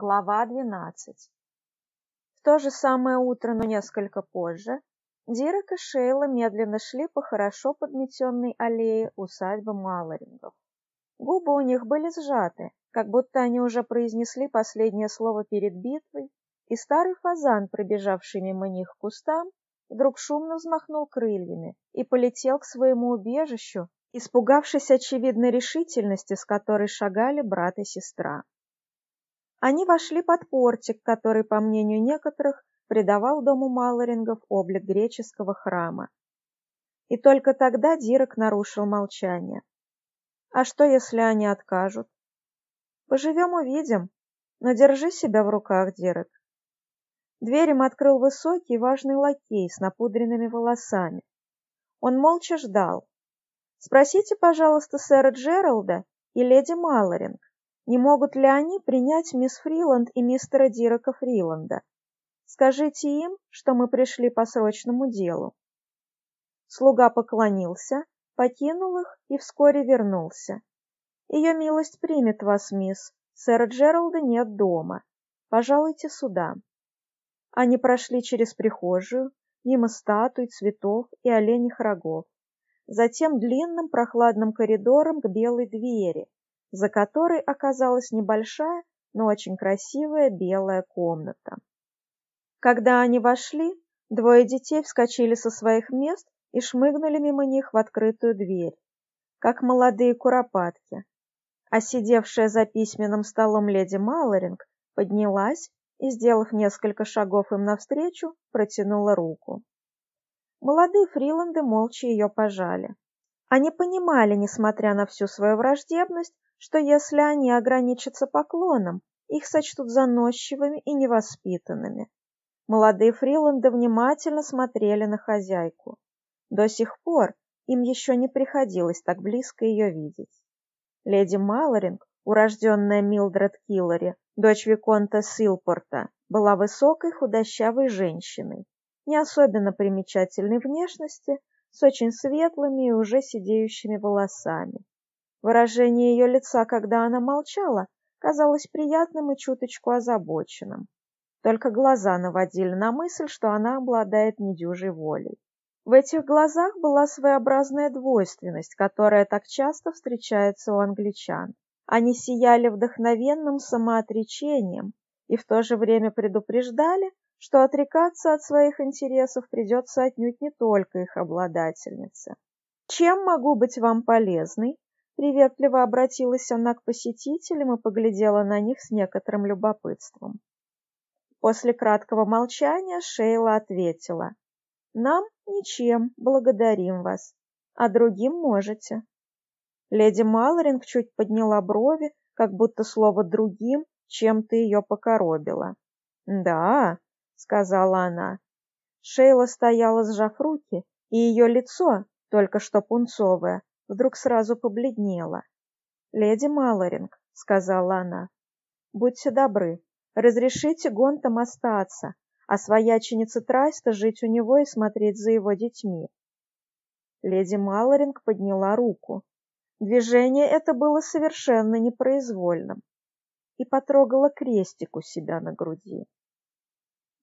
Глава 12 В то же самое утро, но несколько позже, Дирек и Шейла медленно шли по хорошо подметенной аллее усадьбы Малорингов. Губы у них были сжаты, как будто они уже произнесли последнее слово перед битвой, и старый фазан, пробежавший мимо них к кустам, вдруг шумно взмахнул крыльями и полетел к своему убежищу, испугавшись очевидной решительности, с которой шагали брат и сестра. Они вошли под портик, который, по мнению некоторых, придавал дому Малорингов облик греческого храма. И только тогда Дирек нарушил молчание. «А что, если они откажут?» «Поживем, увидим. Но держи себя в руках, Дирек». Дверь им открыл высокий важный лакей с напудренными волосами. Он молча ждал. «Спросите, пожалуйста, сэра Джералда и леди Малоринг, не могут ли они принять мисс Фриланд и мистера Дирека Фриланда? Скажите им, что мы пришли по срочному делу. Слуга поклонился, покинул их и вскоре вернулся. Ее милость примет вас, мисс. Сэра Джералда нет дома. Пожалуйте сюда. Они прошли через прихожую, мимо статуй, цветов и оленьих рогов. Затем длинным прохладным коридором к белой двери, за которой оказалась небольшая, но очень красивая белая комната. Когда они вошли, двое детей вскочили со своих мест и шмыгнули мимо них в открытую дверь, как молодые куропатки. А сидевшая за письменным столом леди Малоринг поднялась и, сделав несколько шагов им навстречу, протянула руку. Молодые фриланды молча ее пожали. Они понимали, несмотря на всю свою враждебность, что если они ограничатся поклоном, их сочтут заносчивыми и невоспитанными. Молодые фриланды внимательно смотрели на хозяйку. До сих пор им еще не приходилось так близко ее видеть. Леди Малоринг, урожденная Милдред Киллари, дочь Виконта Силпорта, была высокой худощавой женщиной, не особенно примечательной внешности, с очень светлыми и уже сидеющими волосами. Выражение ее лица, когда она молчала, казалось приятным и чуточку озабоченным. Только глаза наводили на мысль, что она обладает недюжей волей. В этих глазах была своеобразная двойственность, которая так часто встречается у англичан. Они сияли вдохновенным самоотречением и в то же время предупреждали, что отрекаться от своих интересов придется отнюдь не только их обладательнице. «Чем могу быть вам полезной?» Приветливо обратилась она к посетителям и поглядела на них с некоторым любопытством. После краткого молчания Шейла ответила. «Нам ничем, благодарим вас, а другим можете». Леди Малоринг чуть подняла брови, как будто слово «другим» чем-то ее покоробило. «Да», — сказала она. Шейла стояла, сжав руки, и ее лицо, только что пунцовое, вдруг сразу побледнела. «Леди Малоринг», — сказала она, — «будьте добры, разрешите Гонтам остаться, а свояченице Трайста жить у него и смотреть за его детьми». Леди Малоринг подняла руку. Движение это было совершенно непроизвольным и потрогала крестик у себя на груди.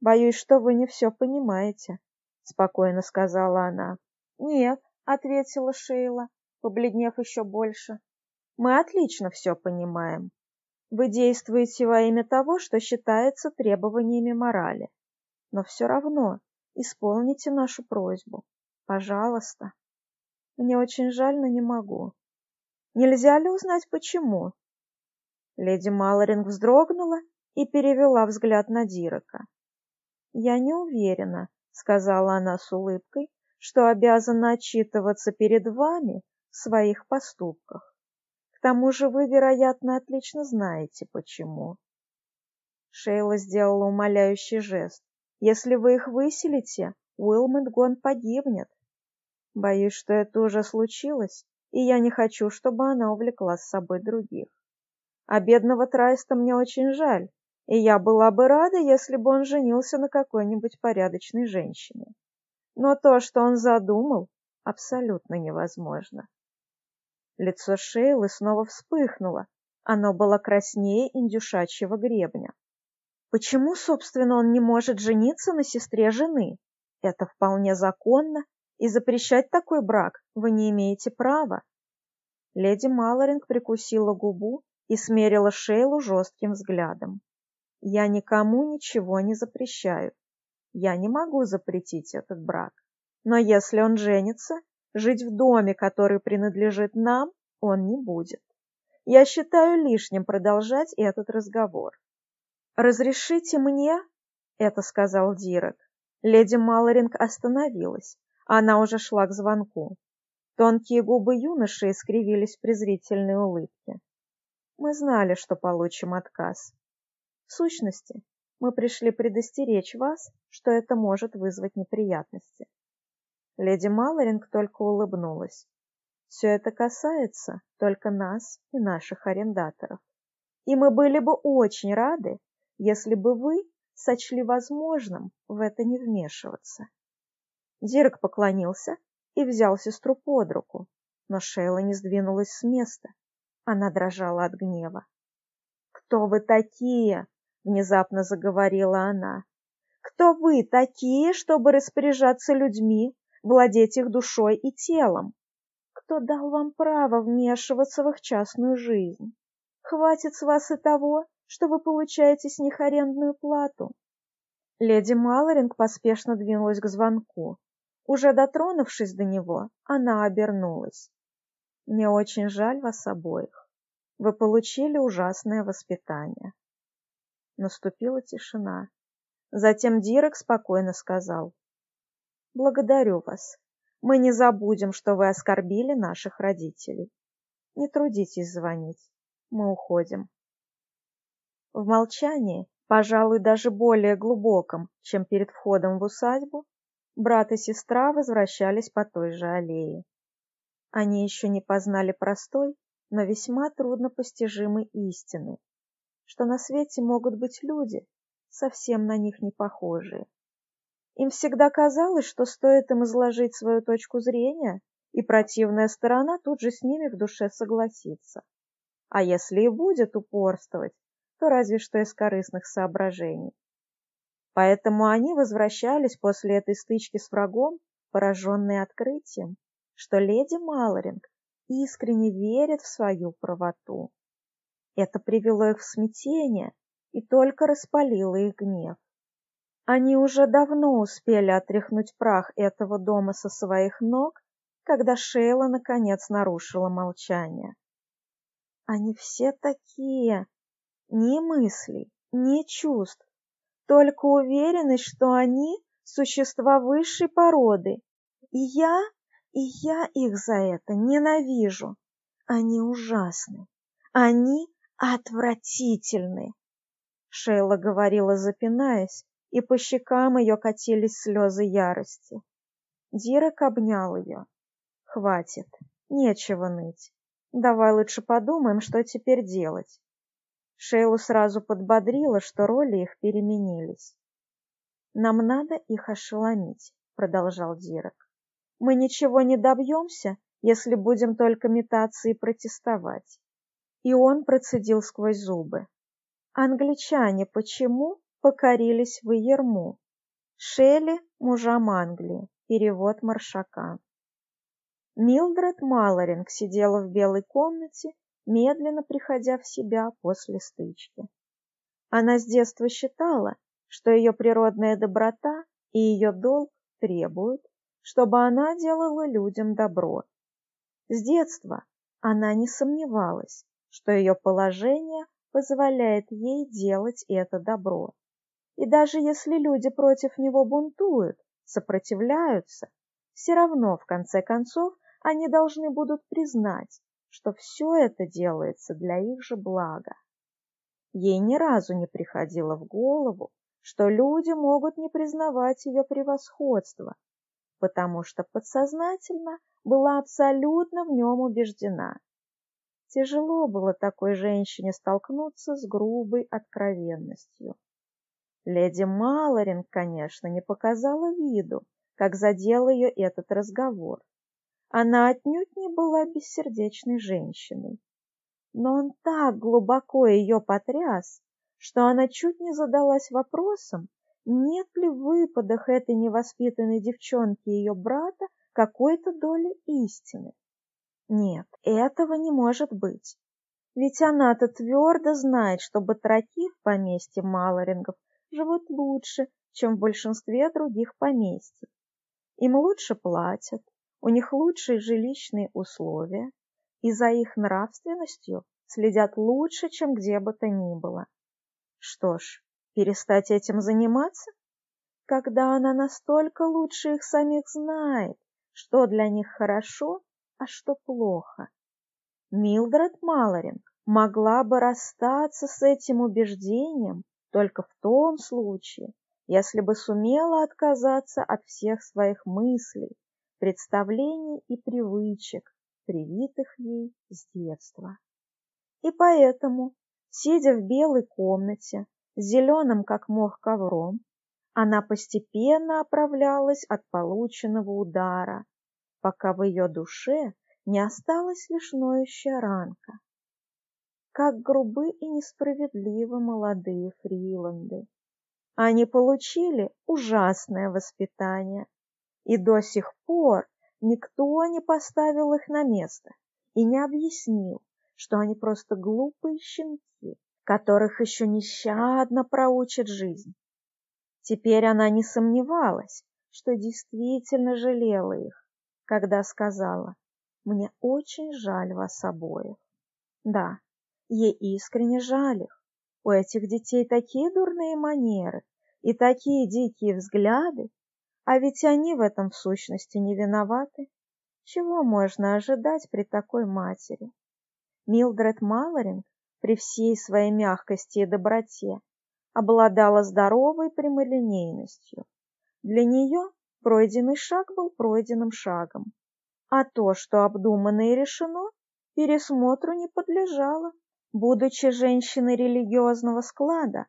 «Боюсь, что вы не все понимаете», — спокойно сказала она. «Нет», — ответила Шейла, побледнев еще больше. Мы отлично все понимаем. Вы действуете во имя того, что считается требованиями морали. Но все равно исполните нашу просьбу. Пожалуйста. Мне очень жаль, но не могу. Нельзя ли узнать, почему? Леди Малоринг вздрогнула и перевела взгляд на Дирека. «Я не уверена», — сказала она с улыбкой, «что обязана отчитываться перед вами в своих поступках. К тому же вы, вероятно, отлично знаете, почему. Шейла сделала умоляющий жест. Если вы их выселите, Уилмонтгон погибнет. Боюсь, что это уже случилось, и я не хочу, чтобы она увлекла с собой других. А бедного Трайста мне очень жаль, и я была бы рада, если бы он женился на какой-нибудь порядочной женщине. Но то, что он задумал, абсолютно невозможно. Лицо Шейлы снова вспыхнуло. Оно было краснее индюшачьего гребня. Почему, собственно, он не может жениться на сестре жены? Это вполне законно, и запрещать такой брак вы не имеете права. Леди Малоринг прикусила губу и смерила Шейлу жестким взглядом. Я никому ничего не запрещаю. Я не могу запретить этот брак. Но если он женится, жить в доме, который принадлежит нам, он не будет. Я считаю лишним продолжать этот разговор. «Разрешите мне?» — это сказал Дирек. Леди Малоринг остановилась. Она уже шла к звонку. Тонкие губы юноши искривились в презрительной улыбке. Мы знали, что получим отказ. Сущности, мы пришли предостеречь вас, что это может вызвать неприятности. Леди Малоринг только улыбнулась. Все это касается только нас и наших арендаторов. И мы были бы очень рады, если бы вы сочли возможным в это не вмешиваться. Дирк поклонился и взял сестру под руку, но Шейла не сдвинулась с места. Она дрожала от гнева. «Кто вы такие?» — внезапно заговорила она. «Кто вы такие, чтобы распоряжаться людьми, владеть их душой и телом? Кто дал вам право вмешиваться в их частную жизнь? Хватит с вас и того, что вы получаете с них арендную плату. Леди Малоринг поспешно двинулась к звонку. Уже дотронувшись до него, она обернулась. «Мне очень жаль вас обоих. Вы получили ужасное воспитание». Наступила тишина. Затем Дирек спокойно сказал. «Благодарю вас. Мы не забудем, что вы оскорбили наших родителей. Не трудитесь звонить. Мы уходим. В молчании, пожалуй, даже более глубоком, чем перед входом в усадьбу, брат и сестра возвращались по той же аллее. Они еще не познали простой, но весьма труднопостижимой истины, что на свете могут быть люди, совсем на них не похожие. Им всегда казалось, что стоит им изложить свою точку зрения, и противная сторона тут же с ними в душе согласится. А если и будет упорствовать, то разве что из корыстных соображений. Поэтому они возвращались после этой стычки с врагом, пораженные открытием, что леди Малоринг искренне верит в свою правоту. Это привело их в смятение и только распалило их гнев. Они уже давно успели отряхнуть прах этого дома со своих ног, когда Шейла наконец нарушила молчание. Они все такие, ни мыслей, ни чувств, только уверенность, что они существа высшей породы. И я, и я их за это ненавижу. Они ужасны. Они отвратительны. Шейла говорила, запинаясь, и по щекам ее катились слезы ярости. Дирек обнял ее. «Хватит, нечего ныть. Давай лучше подумаем, что теперь делать». Шейлу сразу подбодрило, что роли их переменились. «Нам надо их ошеломить», — продолжал Дирек. «Мы ничего не добьемся, если будем только метаться и протестовать». И он процедил сквозь зубы. «Англичане почему покорились в Ерму. Шелли мужам Англии. Перевод Маршака. Милдред Малоринг сидела в белой комнате, медленно приходя в себя после стычки. Она с детства считала, что ее природная доброта и ее долг требуют, чтобы она делала людям добро. С детства она не сомневалась, что ее положение позволяет ей делать это добро. И даже если люди против него бунтуют, сопротивляются, все равно, в конце концов, они должны будут признать, что все это делается для их же блага. Ей ни разу не приходило в голову, что люди могут не признавать ее превосходство, потому что подсознательно была абсолютно в нем убеждена. Тяжело было такой женщине столкнуться с грубой откровенностью. Леди Малорин, конечно, не показала виду, как задел ее этот разговор. Она отнюдь не была бессердечной женщиной. Но он так глубоко ее потряс, что она чуть не задалась вопросом, нет ли в выпадах этой невоспитанной девчонки ее брата какой-то доли истины. Нет, этого не может быть. Ведь она-то твердо знает, что батраки в поместье Малорингов живут лучше, чем в большинстве других поместьй. Им лучше платят, у них лучшие жилищные условия, и за их нравственностью следят лучше, чем где бы то ни было. Что ж, перестать этим заниматься? Когда она настолько лучше их самих знает, что для них хорошо, а что плохо. Милдред Малоринг могла бы расстаться с этим убеждением только в том случае, если бы сумела отказаться от всех своих мыслей, представлений и привычек, привитых ей с детства. И поэтому, сидя в белой комнате, зеленым как мох ковром, она постепенно оправлялась от полученного удара, пока в ее душе не осталась лишь ноющая ранка. Как грубы и несправедливы молодые фриланды. Они получили ужасное воспитание, и до сих пор никто не поставил их на место и не объяснил, что они просто глупые щенки, которых еще нещадно проучит жизнь. Теперь она не сомневалась, что действительно жалела их, когда сказала «Мне очень жаль вас обоих». Да, ей искренне жаль их. У этих детей такие дурные манеры и такие дикие взгляды, а ведь они в этом в сущности не виноваты. Чего можно ожидать при такой матери? Милдред Малоринг при всей своей мягкости и доброте обладала здоровой прямолинейностью. Для нее пройденный шаг был пройденным шагом, а то, что обдумано и решено, пересмотру не подлежало. Будучи женщиной религиозного склада,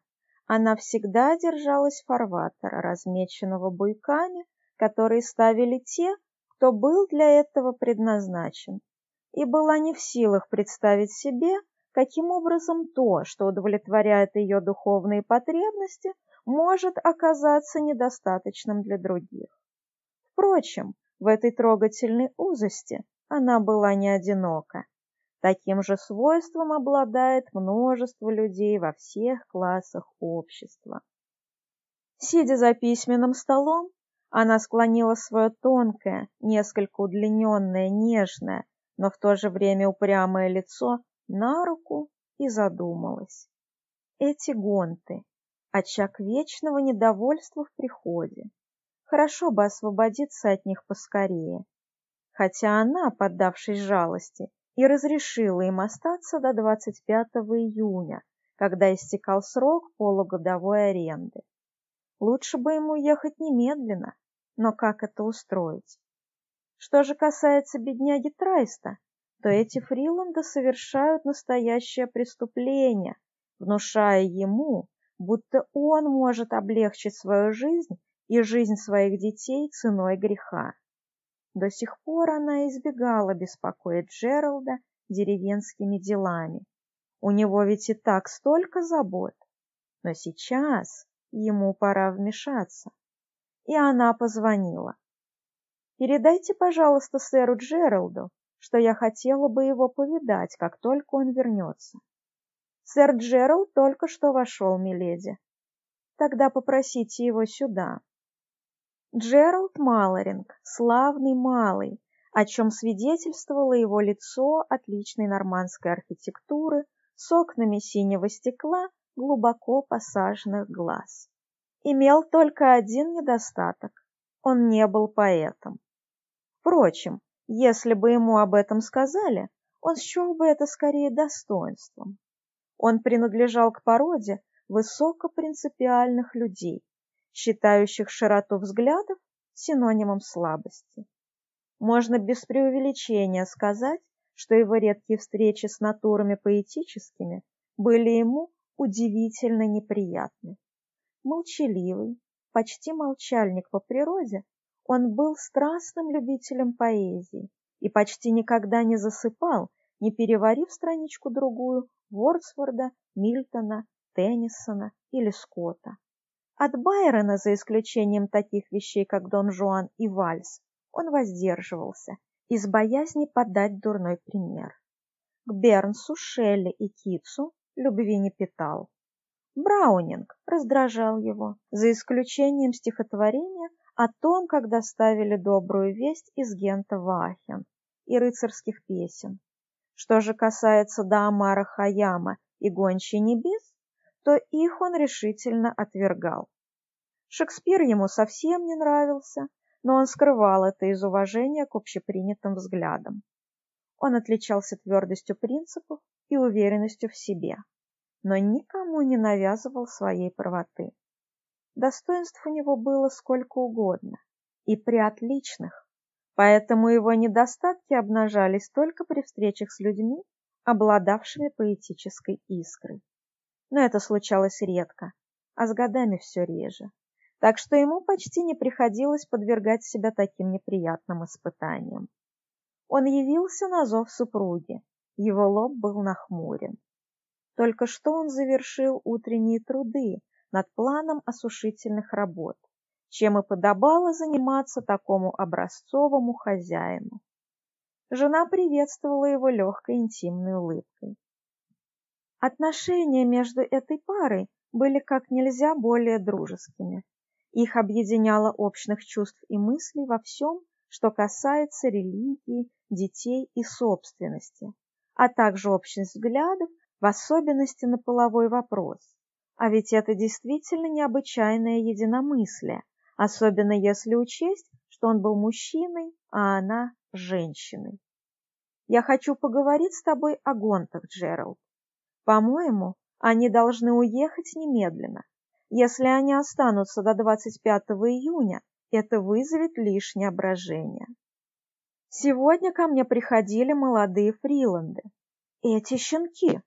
она всегда держалась фарватера, размеченного буйками, которые ставили те, кто был для этого предназначен, и была не в силах представить себе, каким образом то, что удовлетворяет ее духовные потребности, может оказаться недостаточным для других. Впрочем, в этой трогательной узости она была не одинока. Таким же свойством обладает множество людей во всех классах общества. Сидя за письменным столом, она склонила свое тонкое, несколько удлиненное, нежное, но в то же время упрямое лицо на руку и задумалась. Эти гонты — очаг вечного недовольства в приходе. Хорошо бы освободиться от них поскорее. Хотя она, поддавшись жалости, и разрешила им остаться до 25 июня, когда истекал срок полугодовой аренды. Лучше бы ему ехать немедленно, но как это устроить? Что же касается бедняги Трайста, то эти фриланды совершают настоящее преступление, внушая ему, будто он может облегчить свою жизнь и жизнь своих детей ценой греха. До сих пор она избегала беспокоить Джералда деревенскими делами. У него ведь и так столько забот. Но сейчас ему пора вмешаться. И она позвонила. «Передайте, пожалуйста, сэру Джералду, что я хотела бы его повидать, как только он вернется». «Сэр Джералд только что вошел, миледи. Тогда попросите его сюда». Джеральд Малоринг, славный малый, о чем свидетельствовало его лицо отличной нормандской архитектуры с окнами синего стекла глубоко посаженных глаз. Имел только один недостаток – он не был поэтом. Впрочем, если бы ему об этом сказали, он счел бы это скорее достоинством. Он принадлежал к породе высокопринципиальных людей, считающих широту взглядов синонимом слабости. Можно без преувеличения сказать, что его редкие встречи с натурами поэтическими были ему удивительно неприятны. Молчаливый, почти молчальник по природе, он был страстным любителем поэзии и почти никогда не засыпал, не переварив страничку-другую Вордсворда, Мильтона Теннисона или Скотта. От Байрона, за исключением таких вещей, как Дон Жуан и Вальс, он воздерживался из боязни подать дурной пример. К Бернсу, Шелли и Китсу любви не питал. Браунинг раздражал его, за исключением стихотворения о том, как доставили добрую весть из Гента в и рыцарских песен. Что же касается Даамара Хаяма и Гончей небес, то их он решительно отвергал. Шекспир ему совсем не нравился, но он скрывал это из уважения к общепринятым взглядам. Он отличался твердостью принципов и уверенностью в себе но никому не навязывал своей правоты. Достоинств у него было сколько угодно, и приотличных, поэтому его недостатки обнажались только при встречах с людьми, обладавшими поэтической искрой. Но это случалось редко, а с годами все реже, так что ему почти не приходилось подвергать себя таким неприятным испытаниям. Он явился на зов супруги, его лоб был нахмурен. Только что он завершил утренние труды над планом осушительных работ, чем и подобало заниматься такому образцовому хозяину. Жена приветствовала его легкой интимной улыбкой. Отношения между этой парой были как нельзя более дружескими. Их объединяло общих чувств и мыслей во всем, что касается религии, детей и собственности, а также общих взглядов в особенности на половой вопрос. А ведь это действительно необычайное единомыслие, особенно если учесть, что он был мужчиной, а она женщиной. Я хочу поговорить с тобой о гонтах, Джеральд. По-моему, они должны уехать немедленно. Если они останутся до 25 июня, это вызовет лишнее брожение. Сегодня ко мне приходили молодые фриланды. Эти щенки,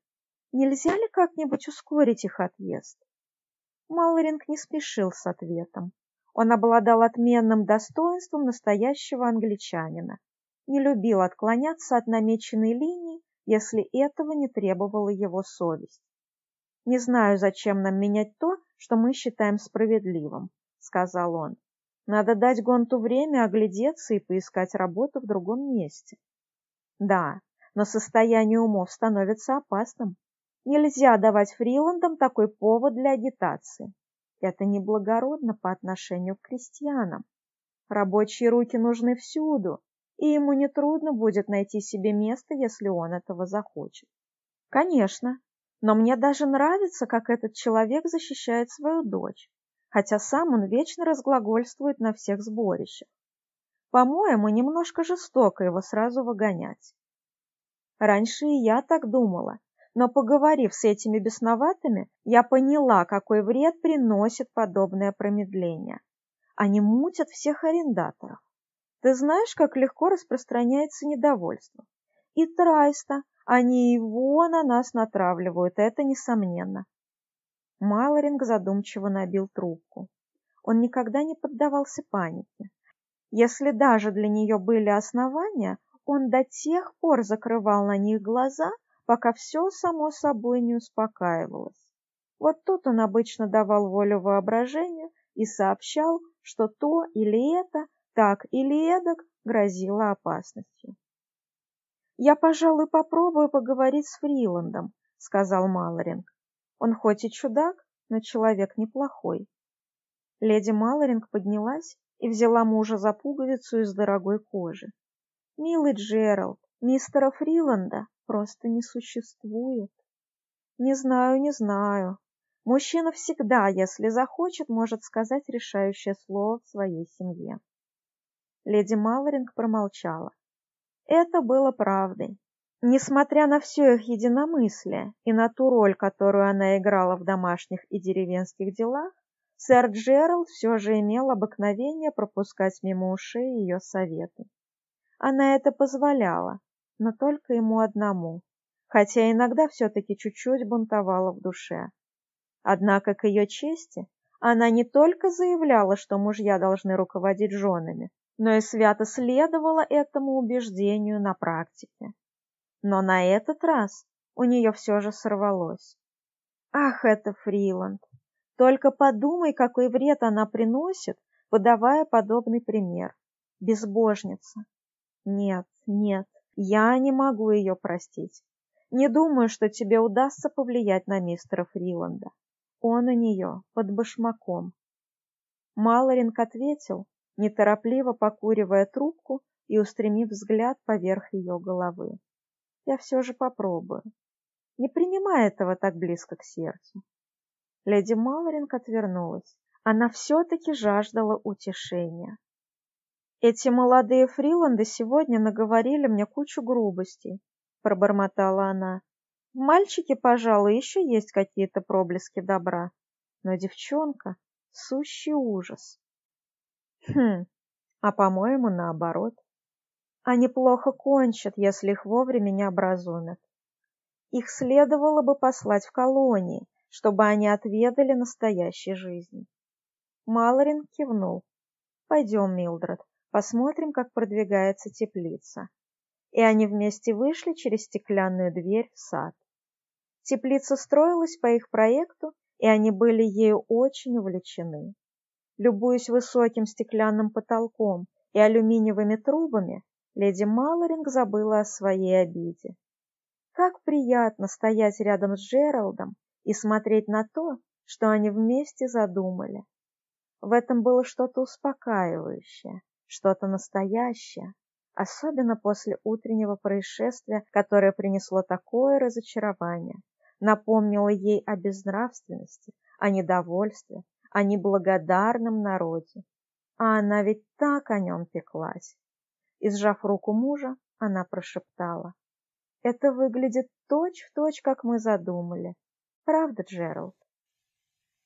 Нельзя ли как-нибудь ускорить их отъезд? Малоринг не спешил с ответом. Он обладал отменным достоинством настоящего англичанина. Не любил отклоняться от намеченной линии, если этого не требовала его совесть. «Не знаю, зачем нам менять то, что мы считаем справедливым», — сказал он. «Надо дать Гонту время оглядеться и поискать работу в другом месте». «Да, но состояние умов становится опасным. Нельзя давать фриландам такой повод для агитации. Это неблагородно по отношению к крестьянам. Рабочие руки нужны всюду, и ему нетрудно будет найти себе место, если он этого захочет. Конечно, но мне даже нравится, как этот человек защищает свою дочь, хотя сам он вечно разглагольствует на всех сборищах. По-моему, немножко жестоко его сразу выгонять. Раньше и я так думала, но поговорив с этими бесноватыми, я поняла, какой вред приносит подобное промедление. Они мутят всех арендаторов. Ты знаешь, как легко распространяется недовольство. И Трайста, они его на нас натравливают, это несомненно. Малоринг задумчиво набил трубку. Он никогда не поддавался панике. Если даже для нее были основания, он до тех пор закрывал на них глаза, пока все само собой не успокаивалось. Вот тут он обычно давал волю воображению и сообщал, что то или это, так или эдак грозило опасностью. «Я, пожалуй, попробую поговорить с Фриландом», — сказал Малоринг. «Он хоть и чудак, но человек неплохой». Леди Малоринг поднялась и взяла мужа за пуговицу из дорогой кожи. «Милый Джеральд, мистера Фриланда просто не существует. Не знаю, не знаю. Мужчина всегда, если захочет, может сказать решающее слово в своей семье. Леди Малоринг промолчала. Это было правдой. Несмотря на все их единомыслие и на ту роль, которую она играла в домашних и деревенских делах, сэр Джеральд все же имел обыкновение пропускать мимо ушей ее советы. Она это позволяла, но только ему одному, хотя иногда все-таки чуть-чуть бунтовала в душе. Однако, к ее чести, она не только заявляла, что мужья должны руководить женами, но и свято следовала этому убеждению на практике. Но на этот раз у нее все же сорвалось. Ах, это Фриланд! Только подумай, какой вред она приносит, подавая подобный пример. Безбожница. Нет, нет, я не могу ее простить. Не думаю, что тебе удастся повлиять на мистера Фриланда. Он у нее под башмаком. Малоринг ответил, неторопливо покуривая трубку и устремив взгляд поверх ее головы. Я все же попробую. Не принимай этого так близко к сердцу. Леди Малоринг отвернулась. Она все-таки жаждала утешения. Эти молодые фриланды сегодня наговорили мне кучу грубостей, пробормотала она. В мальчике, пожалуй, еще есть какие-то проблески добра, но девчонка — сущий ужас. Хм, а по-моему, наоборот. Они плохо кончат, если их вовремя не образумят. Их следовало бы послать в колонии, чтобы они отведали настоящей жизни. Малорин кивнул. «Пойдем, Милдред, посмотрим, как продвигается теплица». И они вместе вышли через стеклянную дверь в сад. Теплица строилась по их проекту, и они были ею очень увлечены. Любуясь высоким стеклянным потолком и алюминиевыми трубами, леди Малоринг забыла о своей обиде. Как приятно стоять рядом с Джералдом и смотреть на то, что они вместе задумали. В этом было что-то успокаивающее, что-то настоящее, особенно после утреннего происшествия, которое принесло такое разочарование, напомнило ей о безнравственности, о недовольстве, о неблагодарном народе. А она ведь так о нем пеклась. И сжав руку мужа, она прошептала. «Это выглядит точь-в-точь, точь, как мы задумали. Правда, Джеральд?»